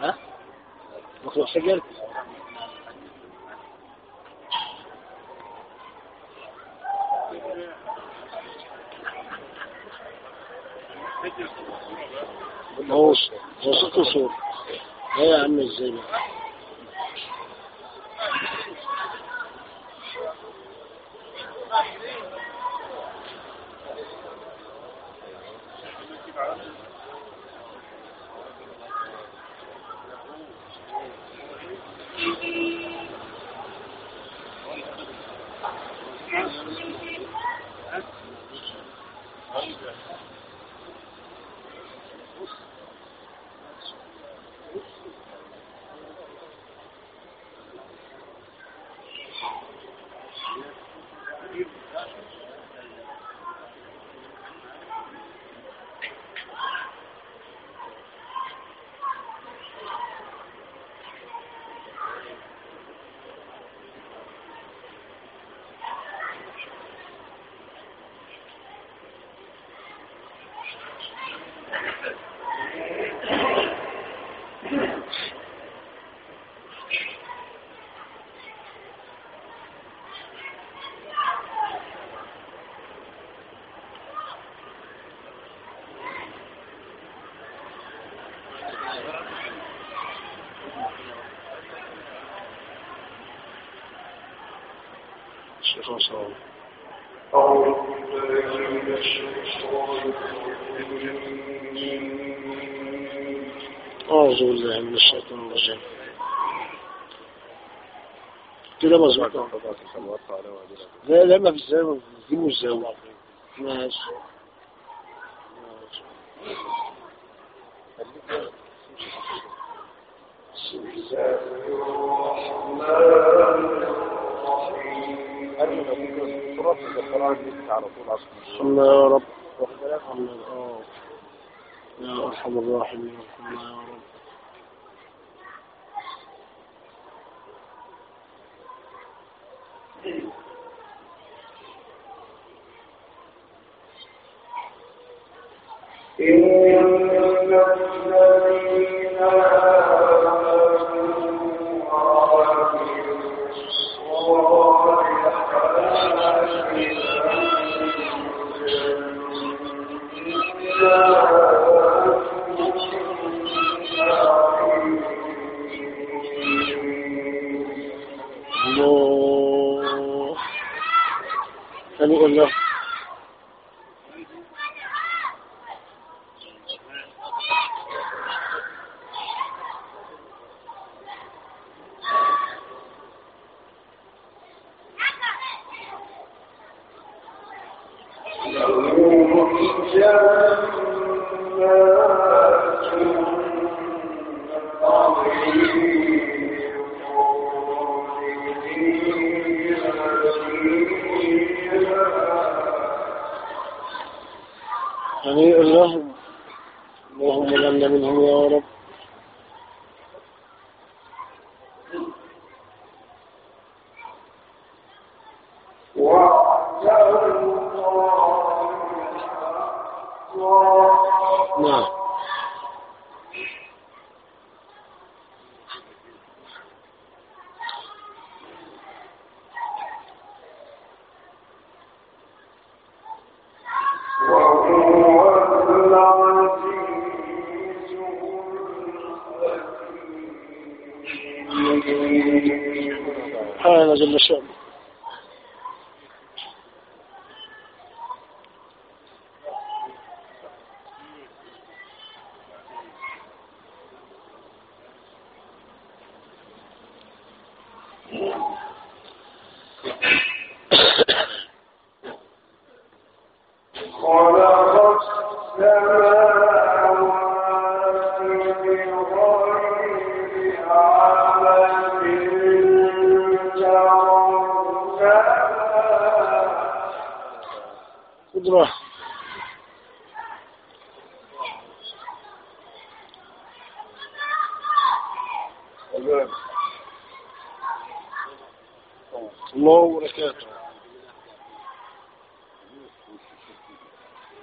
ها مخلوق سجل هو هو ست صور إيه يا عم إزاي أعوذ بالله من الشيطان الرجيم. كده مظبوط لا لا ما في الزاوية دي مش زاوية ماشي بسم الله يا رب. يا أرحم الراحمين يا رب الله نعم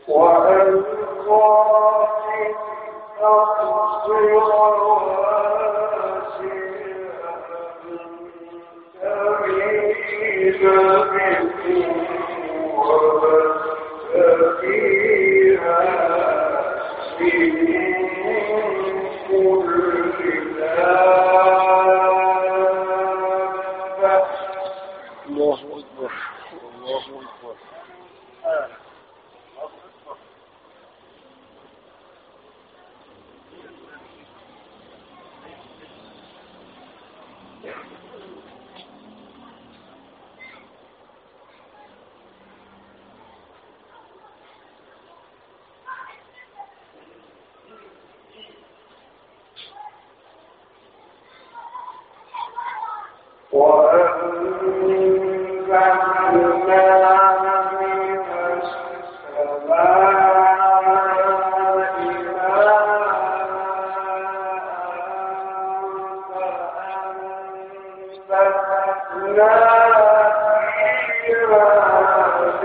وأن الله وألقى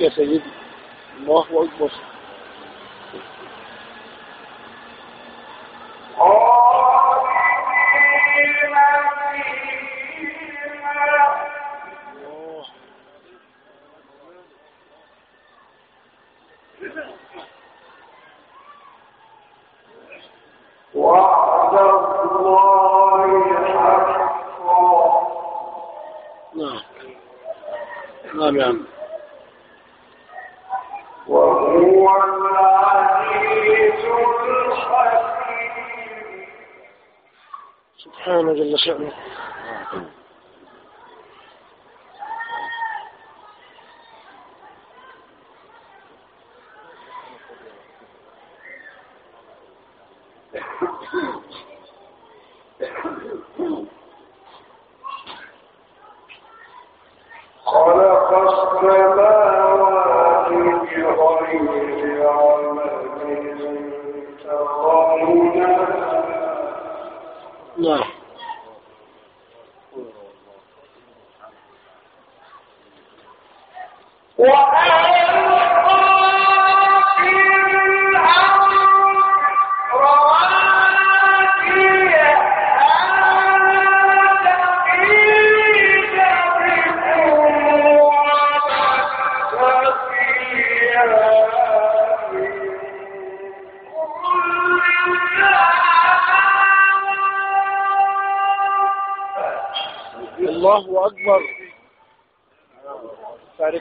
يا سيدي الله أكبر وعد الله حقا نعم نعم يا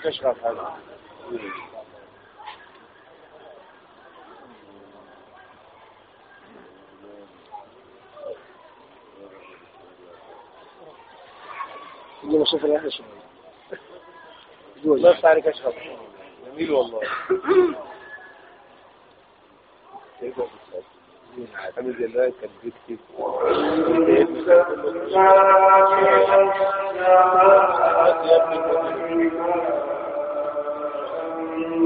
أشغال هذا. اللي شوف الأهل شو بس تاريخ أشغال جميل والله. عامل زي الله كان بيكتب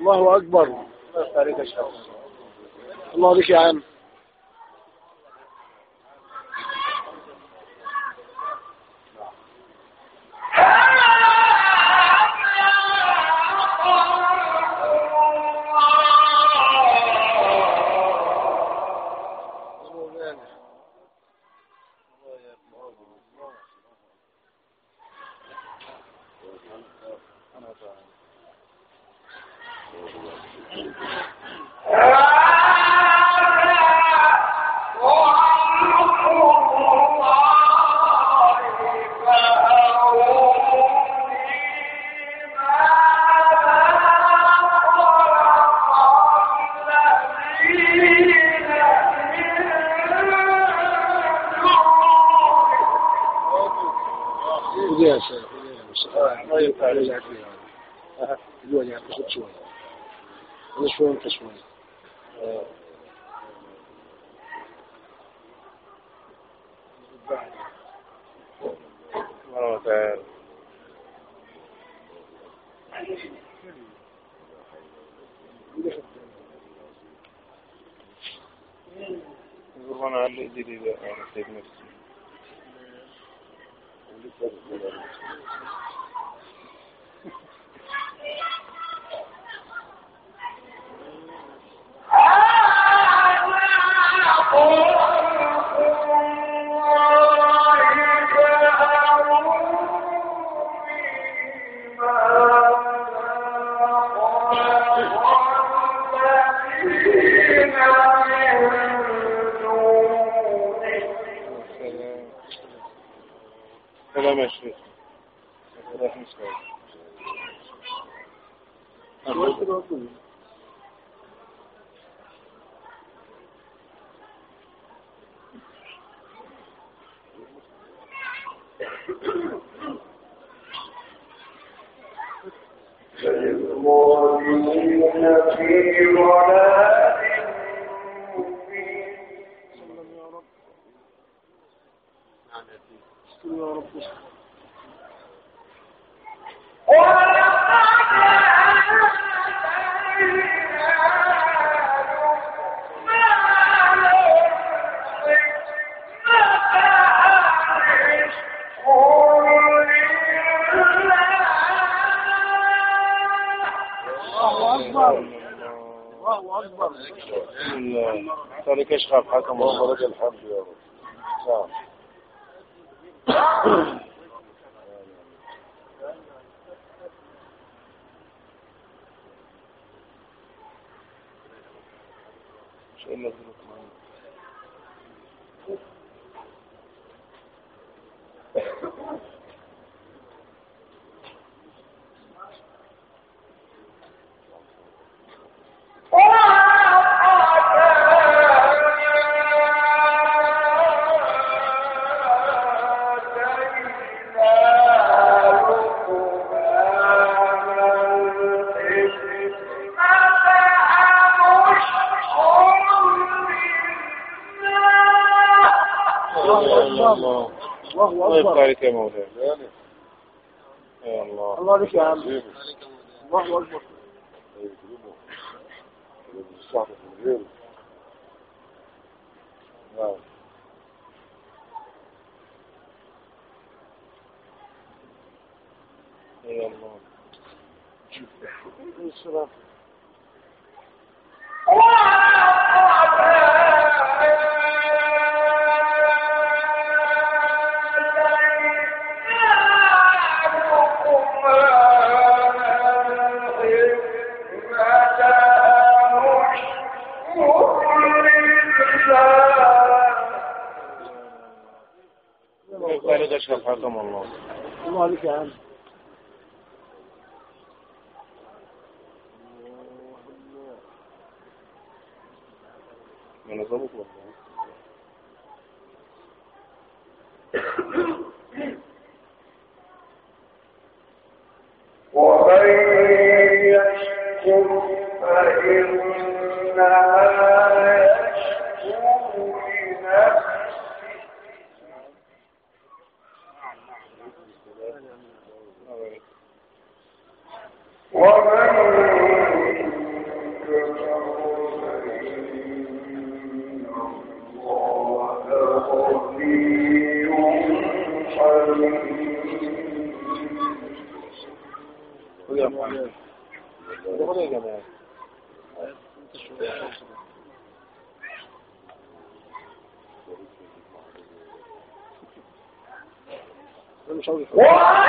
الله أكبر. الله بك يا عم. Ano se... Burhan Ali diliyle anlatabilirsin. يا رب الله أكبر. الله أكبر. بسم الله ذلك إشخاف حكم الله لك الحمد يا رب. نعم. الله الله الله الله يبقى أكبر عليك يا مولاي يا الله الله لك يا عم الله أكبر نعم يا الله السلام الله يبقى عليك اشخاف حكم الله. الله لك يا عم. من ظبط والله. 我。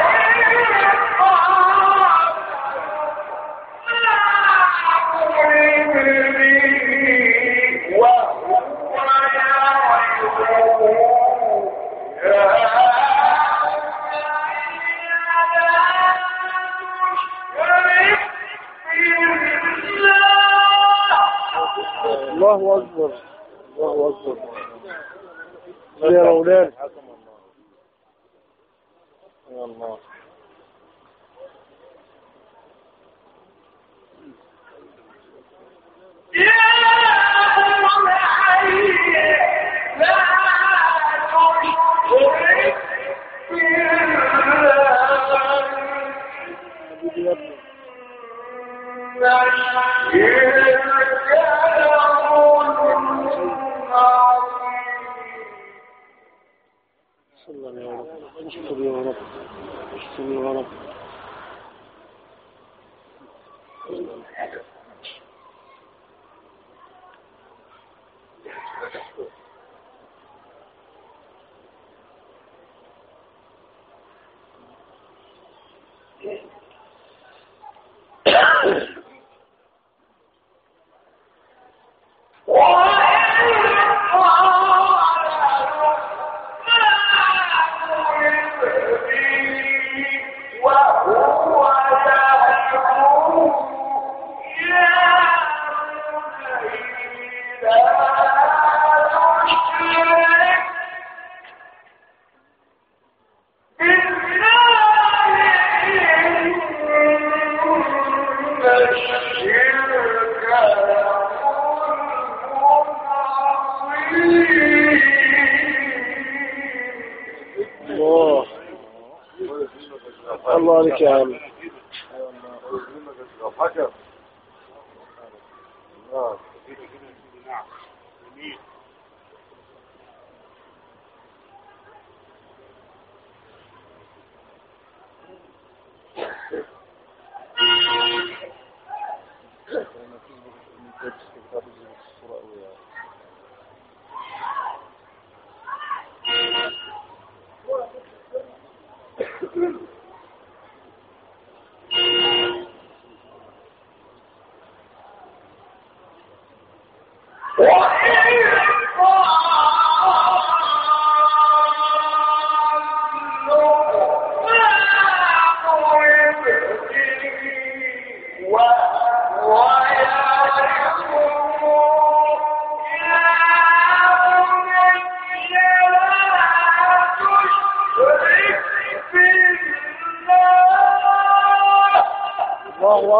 um,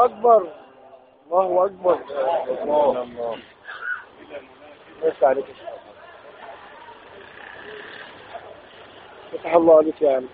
أكبر. الله أكبر. الله ليس الله فتح الله عليك يا عم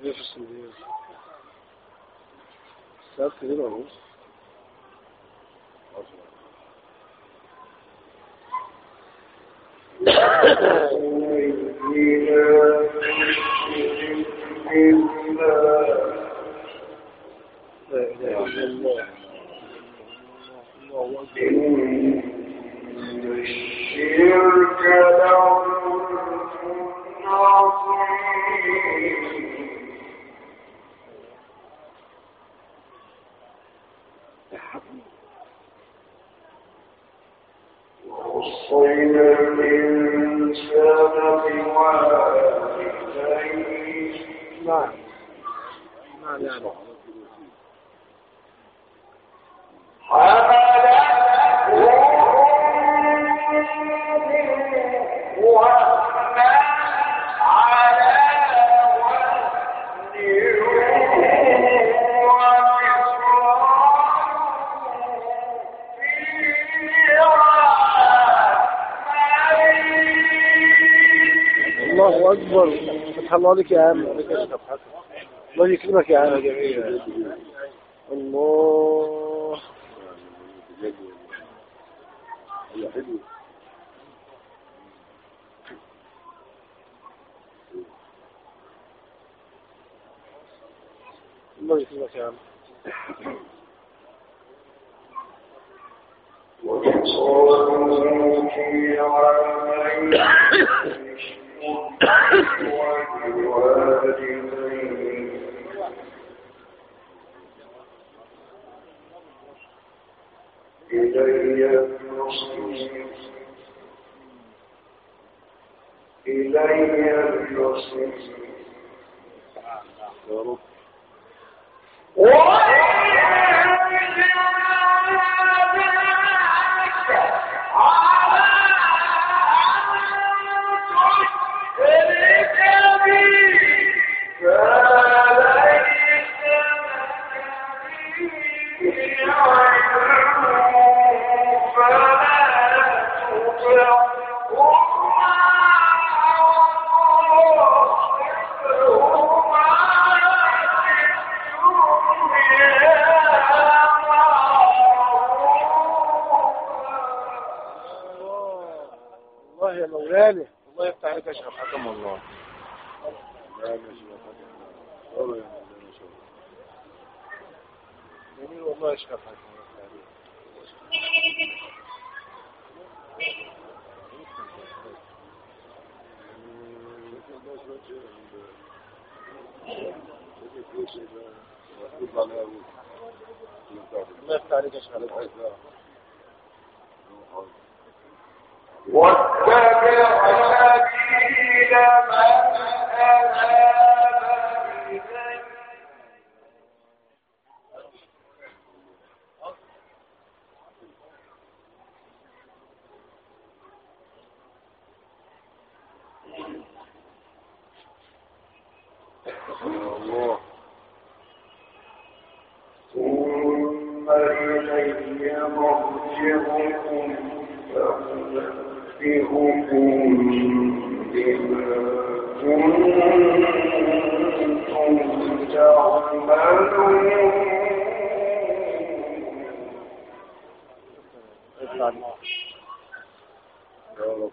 Veja-se mesmo. Sabe, querido Augusto? الله أكبر. فتح الله عليك يا عم. الله يكرمك يا عم؟ الله الله. يا رب والله يا مولانا شكرا. جميل والله شيخ حكم الله عليك شيخ حكم واتبع سبيل من أناب إليه الله ثم إلي مرجعكم فأنبئكم بما كنتم تعملون يفتح عليك. يا رب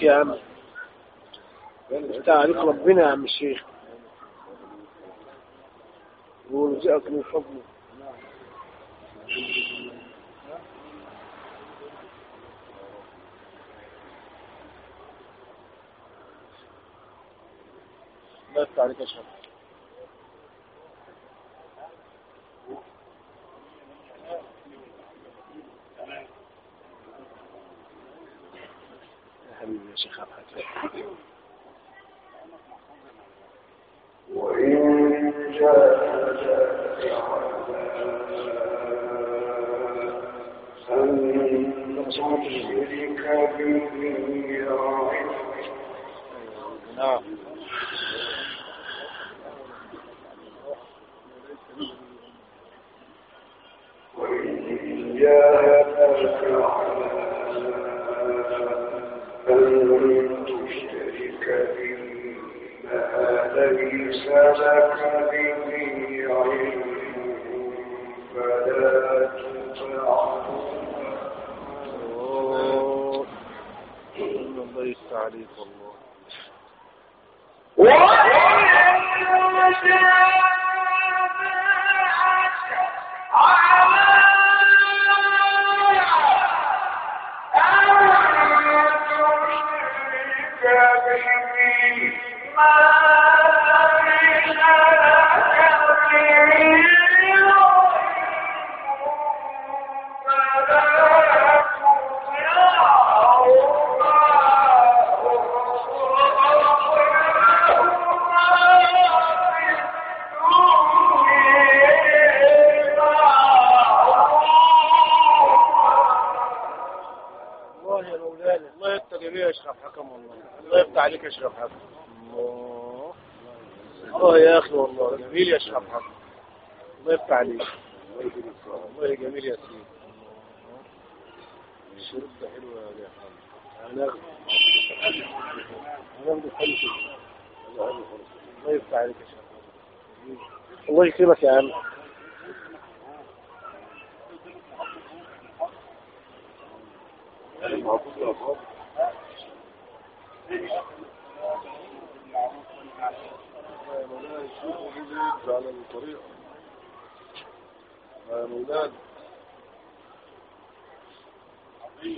عليك يا عم عليك ربنا يا عم الشيخ. ويرزقك من فضله الله يفتح عليك يا شيخ يا شيخ عبد الحكيم وإن أن تشرك به نعم. حكم الله يا أخي والله جميل اشرف حكم الله يفتح عليك. والله جميل يا سيدي. الشرب ده حلو يا هناخد هناخد خمسة الله يفتح عليك يا اشرف الله يكرمك يا عم. على الطريق. يا مولانا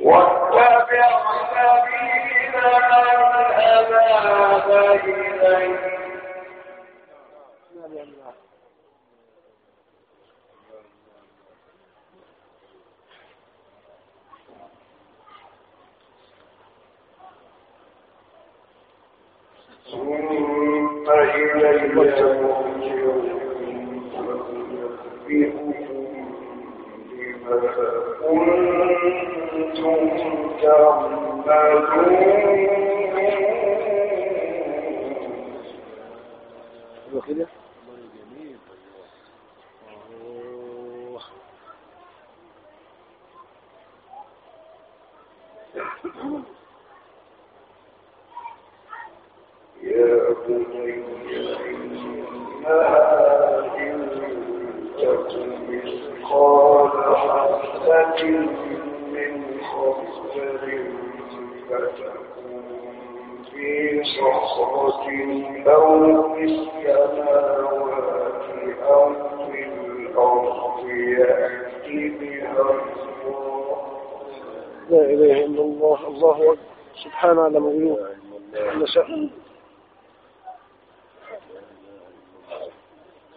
واتبع سبيل من أناب إليه ثم إلي مرجعكم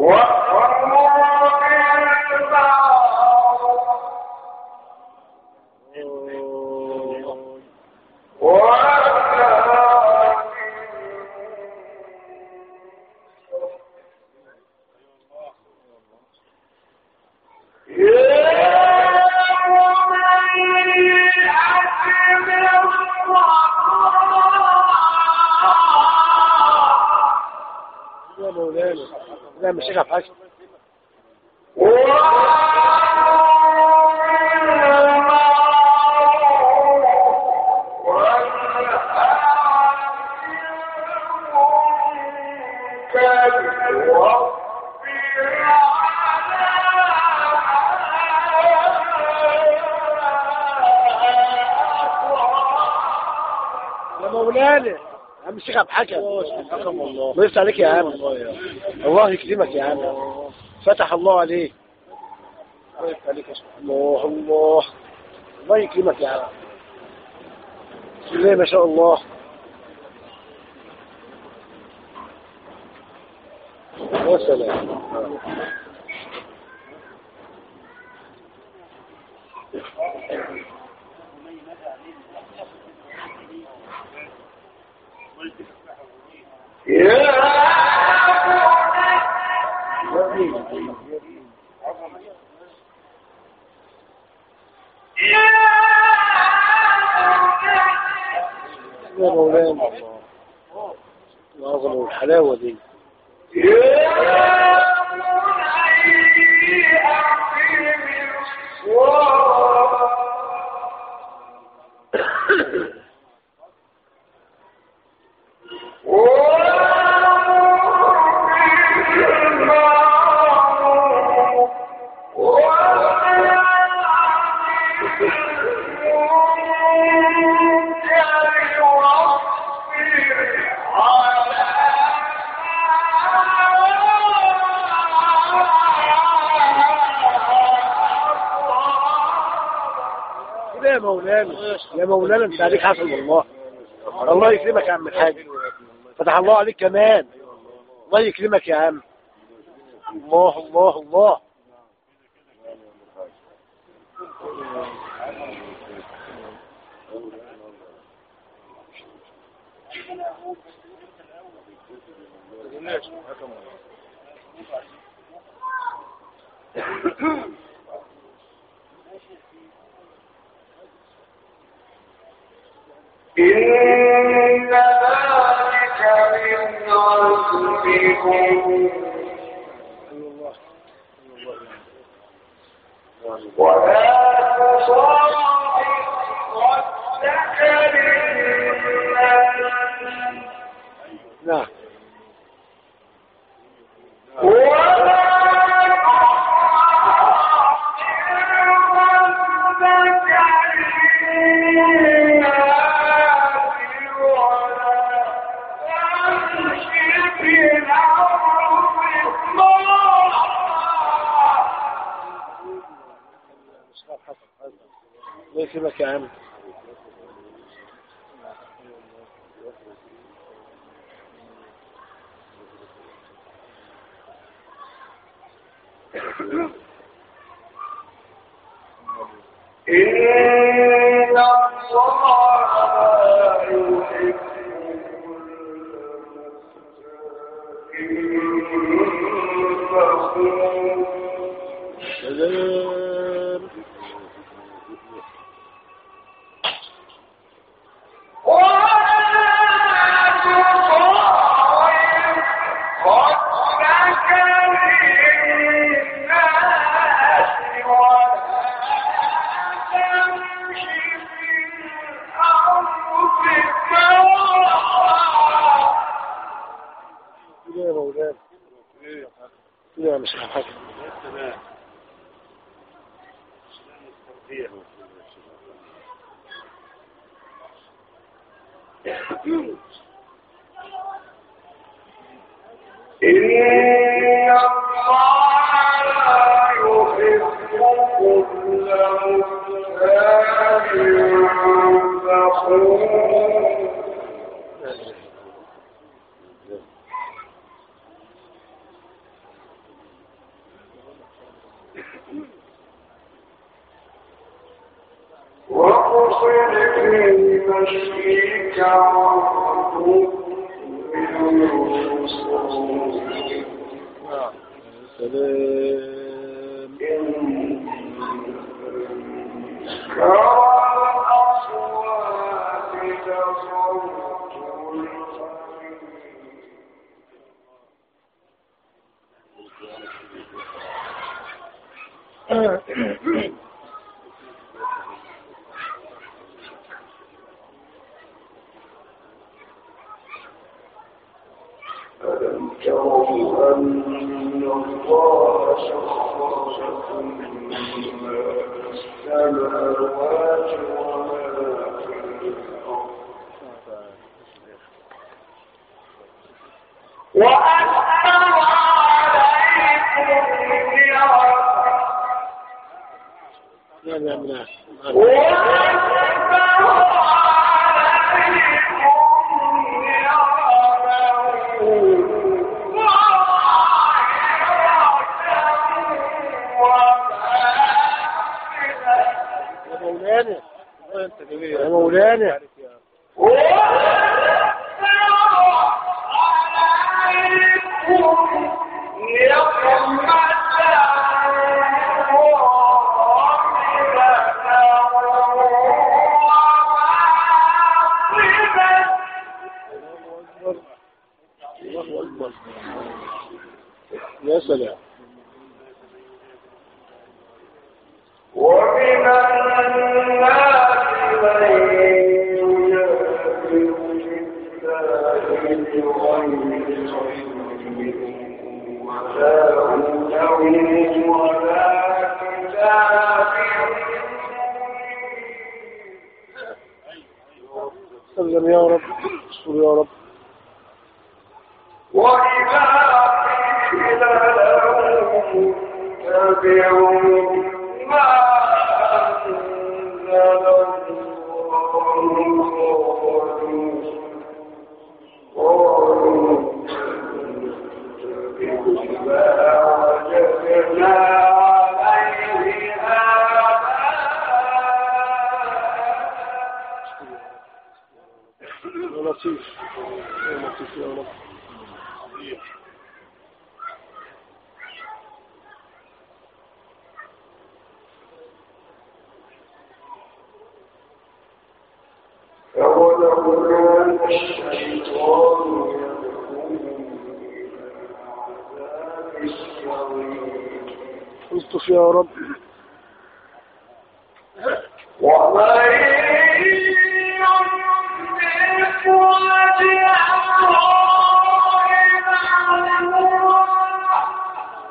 يا لا مش شايف حاجة Thank you. الشيخ عبد الحكم حكم الله. الله يفتح عليك يا عم. الله يكرمك يا عم. فتح الله عليك الله يفتح عليك الله الله. الله يكرمك يا عم. بسم الله ما شاء الله. يا انت عليك حسن والله الله يكرمك يا عم الحاج. فتح الله عليك كمان. الله يكرمك يا عم. الله الله الله. نعم كده يا ألم تروا أن الله سخر لكم ما في السماوات وما في الأرض وأسلم عليكم نعمه لا يا مولانا. يا سلام. ومن سلم يا رب استر يا رب استر يا رب.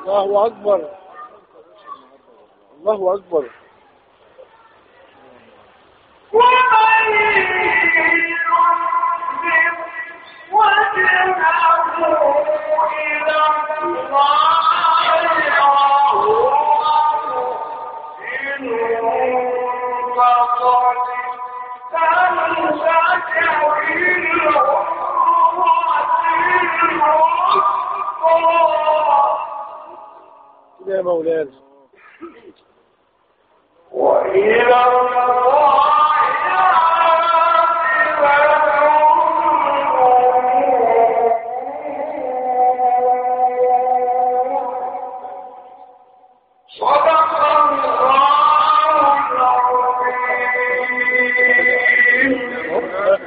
الله أكبر. الله أكبر. يا مولانا. وإلى الله صدق الله العظيم.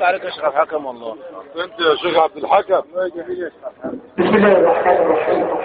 عليك اشرف حكم والله أنت يا شيخ عبد الحكم. بسم الله الرحمن الرحيم.